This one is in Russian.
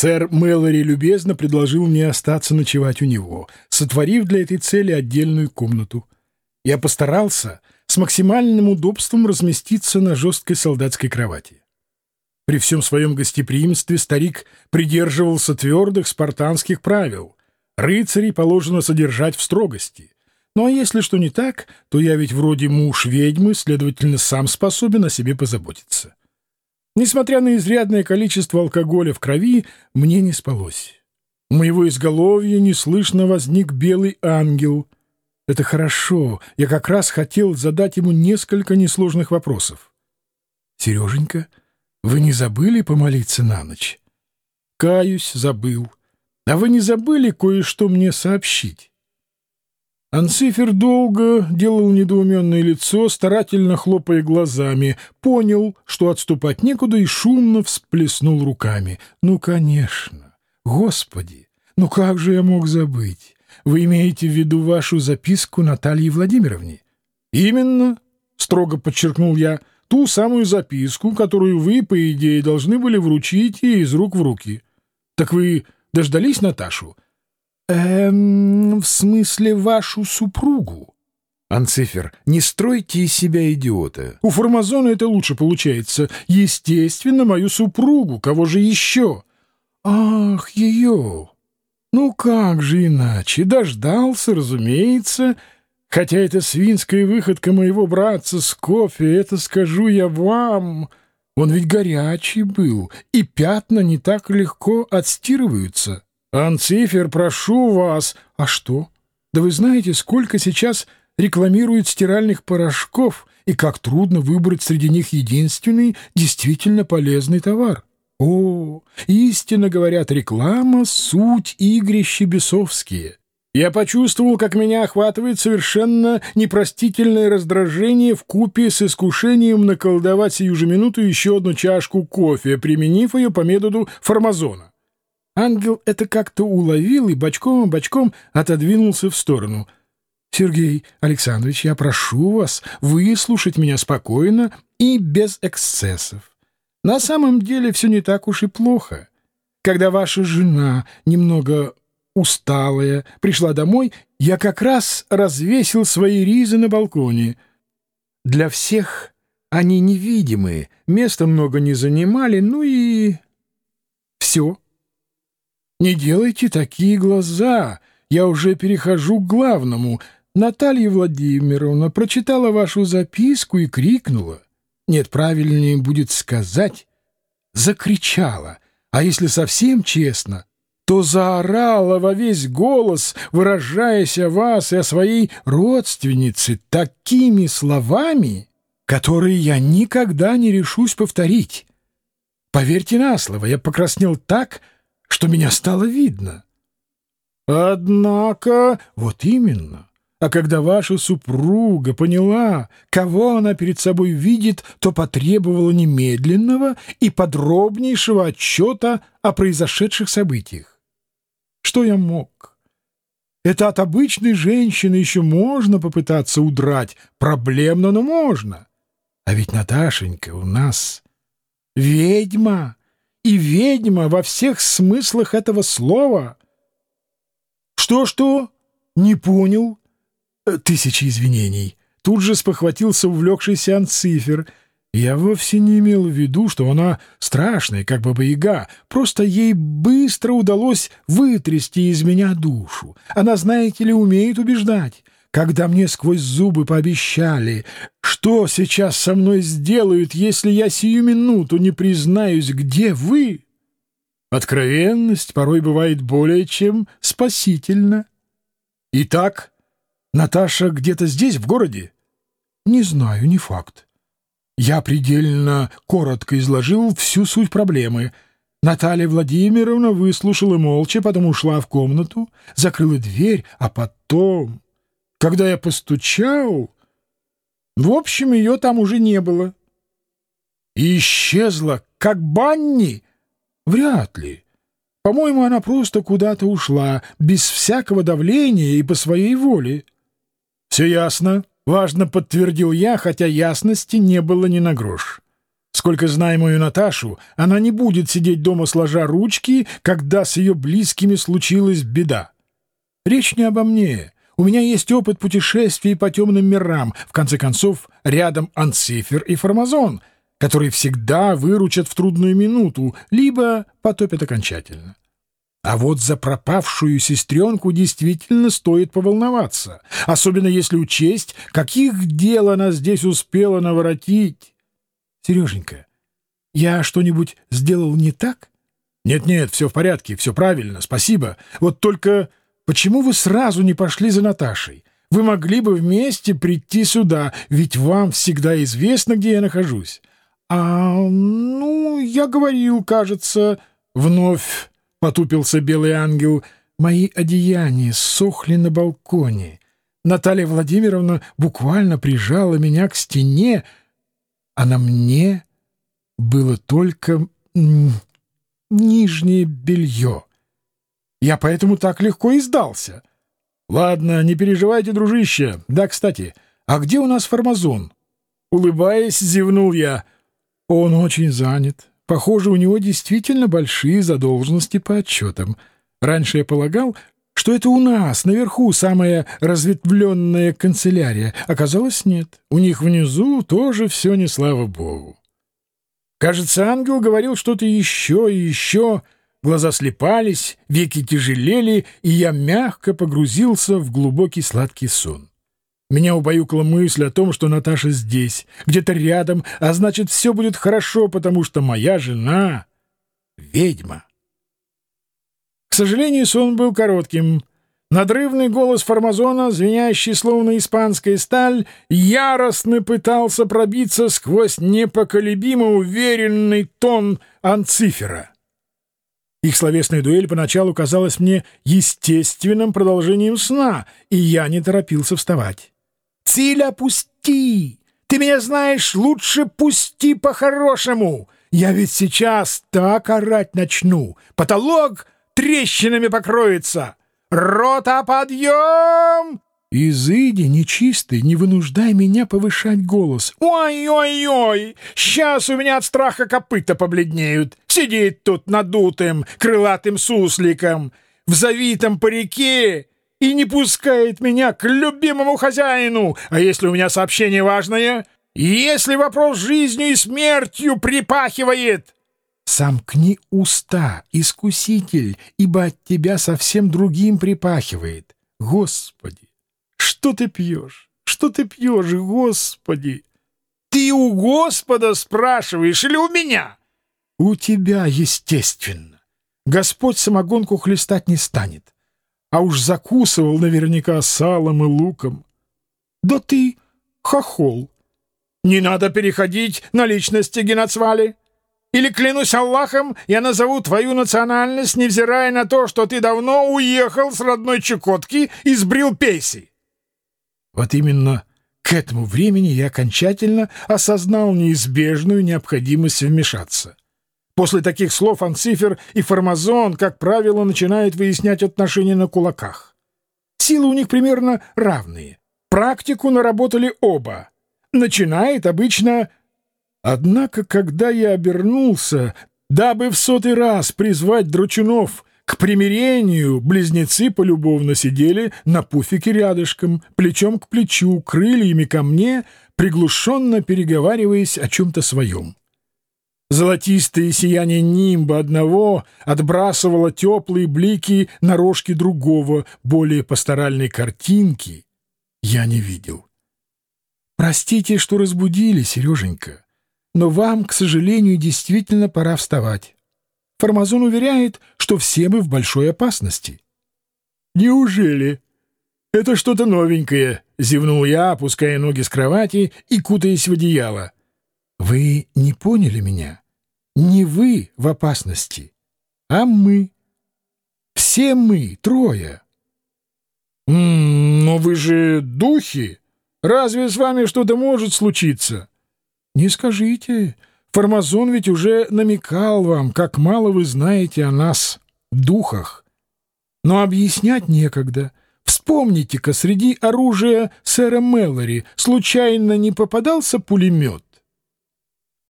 Сэр Мэлори любезно предложил мне остаться ночевать у него, сотворив для этой цели отдельную комнату. Я постарался с максимальным удобством разместиться на жесткой солдатской кровати. При всем своем гостеприимстве старик придерживался твердых спартанских правил. Рыцарей положено содержать в строгости. Ну а если что не так, то я ведь вроде муж ведьмы, следовательно, сам способен о себе позаботиться. Несмотря на изрядное количество алкоголя в крови, мне не спалось. У моего изголовья неслышно возник белый ангел. Это хорошо. Я как раз хотел задать ему несколько несложных вопросов. «Сереженька, вы не забыли помолиться на ночь?» «Каюсь, забыл. А вы не забыли кое-что мне сообщить?» Анцифер долго делал недоуменное лицо, старательно хлопая глазами, понял, что отступать некуда, и шумно всплеснул руками. «Ну, конечно! Господи! Ну как же я мог забыть? Вы имеете в виду вашу записку Наталье Владимировне?» «Именно!» — строго подчеркнул я. «Ту самую записку, которую вы, по идее, должны были вручить ей из рук в руки. Так вы дождались Наташу?» «Эм, в смысле вашу супругу?» «Анцифер, не стройте из себя идиота. У Формазона это лучше получается. Естественно, мою супругу. Кого же еще?» «Ах, ее! Ну как же иначе? Дождался, разумеется. Хотя это свинская выходка моего братца с кофе, это скажу я вам. Он ведь горячий был, и пятна не так легко отстирываются». «Анцифер, прошу вас!» «А что? Да вы знаете, сколько сейчас рекламируют стиральных порошков и как трудно выбрать среди них единственный действительно полезный товар. О, истинно говорят, реклама — суть игрища бесовские. Я почувствовал, как меня охватывает совершенно непростительное раздражение в купе с искушением наколдовать сию же минуту еще одну чашку кофе, применив ее по методу формазона. Ангел это как-то уловил и бочком-бочком отодвинулся в сторону. «Сергей Александрович, я прошу вас выслушать меня спокойно и без эксцессов. На самом деле все не так уж и плохо. Когда ваша жена немного усталая пришла домой, я как раз развесил свои ризы на балконе. Для всех они невидимые, места много не занимали, ну и... все». Не делайте такие глаза. Я уже перехожу к главному. Наталья Владимировна прочитала вашу записку и крикнула. Нет, правильнее будет сказать, закричала. А если совсем честно, то заорала во весь голос, выражаясь о вас и о своей родственнице такими словами, которые я никогда не решусь повторить. Поверьте на слово, я покраснел так, что меня стало видно. Однако, вот именно, а когда ваша супруга поняла, кого она перед собой видит, то потребовала немедленного и подробнейшего отчета о произошедших событиях. Что я мог? Это от обычной женщины еще можно попытаться удрать, проблемно, но можно. А ведь Наташенька у нас ведьма и ведьма во всех смыслах этого слова. Что-что? Не понял? Э, тысячи извинений. Тут же спохватился увлекшийся Анцифер. Я вовсе не имел в виду, что она страшная, как баба-яга. Просто ей быстро удалось вытрясти из меня душу. Она, знаете ли, умеет убеждать когда мне сквозь зубы пообещали, что сейчас со мной сделают, если я сию минуту не признаюсь, где вы? Откровенность порой бывает более чем спасительна. Итак, Наташа где-то здесь, в городе? Не знаю, не факт. Я предельно коротко изложил всю суть проблемы. Наталья Владимировна выслушала молча, потом ушла в комнату, закрыла дверь, а потом... Когда я постучал, в общем, ее там уже не было. И исчезла, как Банни? Вряд ли. По-моему, она просто куда-то ушла, без всякого давления и по своей воле. Все ясно. Важно подтвердил я, хотя ясности не было ни на грош. Сколько знаю мою Наташу, она не будет сидеть дома сложа ручки, когда с ее близкими случилась беда. Речь не обо мне. У меня есть опыт путешествий по темным мирам. В конце концов, рядом Анцифер и Формазон, которые всегда выручат в трудную минуту, либо потопят окончательно. А вот за пропавшую сестренку действительно стоит поволноваться, особенно если учесть, каких дел она здесь успела наворотить. Сереженька, я что-нибудь сделал не так? Нет-нет, все в порядке, все правильно, спасибо. Вот только почему вы сразу не пошли за Наташей? Вы могли бы вместе прийти сюда, ведь вам всегда известно, где я нахожусь. А, ну, я говорил, кажется, вновь потупился белый ангел. Мои одеяния сохли на балконе. Наталья Владимировна буквально прижала меня к стене, а на мне было только нижнее белье. Я поэтому так легко и сдался. Ладно, не переживайте, дружище. Да, кстати, а где у нас формазон? Улыбаясь, зевнул я. Он очень занят. Похоже, у него действительно большие задолженности по отчетам. Раньше я полагал, что это у нас, наверху, самая разветвленная канцелярия. Оказалось, нет. У них внизу тоже все не слава богу. Кажется, ангел говорил что-то еще и еще. Глаза слепались, веки тяжелели, и я мягко погрузился в глубокий сладкий сон. Меня убаюкала мысль о том, что Наташа здесь, где-то рядом, а значит, все будет хорошо, потому что моя жена — ведьма сожалению, сон был коротким. Надрывный голос Формазона, звенящий словно испанская сталь, яростно пытался пробиться сквозь непоколебимо уверенный тон Анцифера. Их словесная дуэль поначалу казалась мне естественным продолжением сна, и я не торопился вставать. «Циля, пусти! Ты меня знаешь, лучше пусти по-хорошему! Я ведь сейчас так орать начну! Потолок трещинами покроется! Рота, подъем!» «Изыди, нечистый, не вынуждай меня повышать голос. Ой-ой-ой! Сейчас у меня от страха копыта побледнеют. Сидит тут надутым, крылатым сусликом, в завитом парике и не пускает меня к любимому хозяину. А если у меня сообщение важное? Если вопрос жизнью и смертью припахивает?» Сомкни уста, искуситель, ибо от тебя совсем другим припахивает. Господи, что ты пьешь? Что ты пьешь, Господи? Ты у Господа спрашиваешь или у меня? У тебя, естественно. Господь самогонку хлестать не станет. А уж закусывал наверняка салом и луком. Да ты хохол. Не надо переходить на личности Геноцвали. Или, клянусь Аллахом, я назову твою национальность, невзирая на то, что ты давно уехал с родной Чукотки и сбрил пейси. Вот именно к этому времени я окончательно осознал неизбежную необходимость вмешаться. После таких слов Анцифер и Формазон, как правило, начинают выяснять отношения на кулаках. Силы у них примерно равные. Практику наработали оба. Начинает обычно Однако, когда я обернулся, дабы в сотый раз призвать Дручунов к примирению, близнецы полюбовно сидели на пуфике рядышком, плечом к плечу, крыльями ко мне, приглушенно переговариваясь о чем-то своем. Золотистое сияние нимба одного отбрасывало теплые блики на рожки другого, более пасторальной картинки я не видел. «Простите, что разбудили, Сереженька», но вам, к сожалению, действительно пора вставать. Формазон уверяет, что все мы в большой опасности. Неужели? Это что-то новенькое, зевнул я, опуская ноги с кровати и кутаясь в одеяло. Вы не поняли меня? Не вы в опасности, а мы. Все мы, трое. М но вы же духи. Разве с вами что-то может случиться? Не скажите. Формазон ведь уже намекал вам, как мало вы знаете о нас, духах. Но объяснять некогда. Вспомните-ка, среди оружия сэра Мэллори случайно не попадался пулемет?